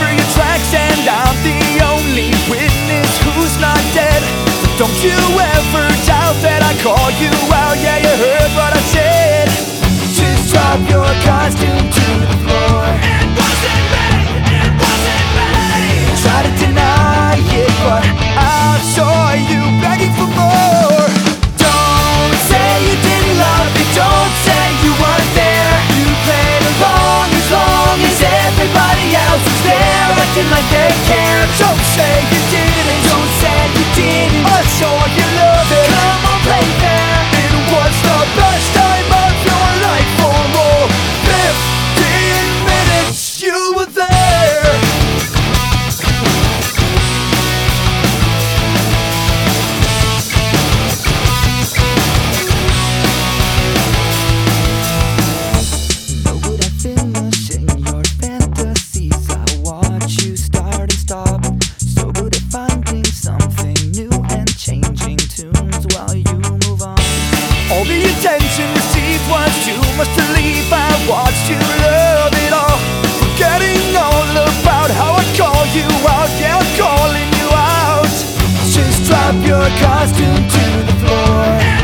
for your tracks, and I'm the only witness who's not dead. So don't you ever doubt that I call you out. Yeah, you heard what I said. Just drop your costume to the floor. Drop your costume to the floor.